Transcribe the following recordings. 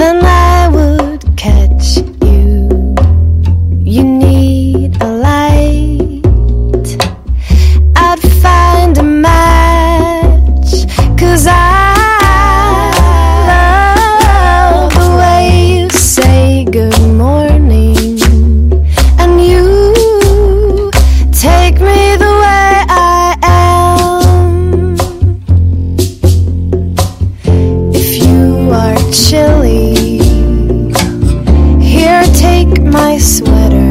then I would catch you. You need a light, I'd find a match, cause I love the way you say good morning, and you take me the way I am. If you are chill. my sweater.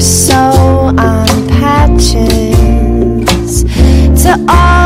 So on patches. To all.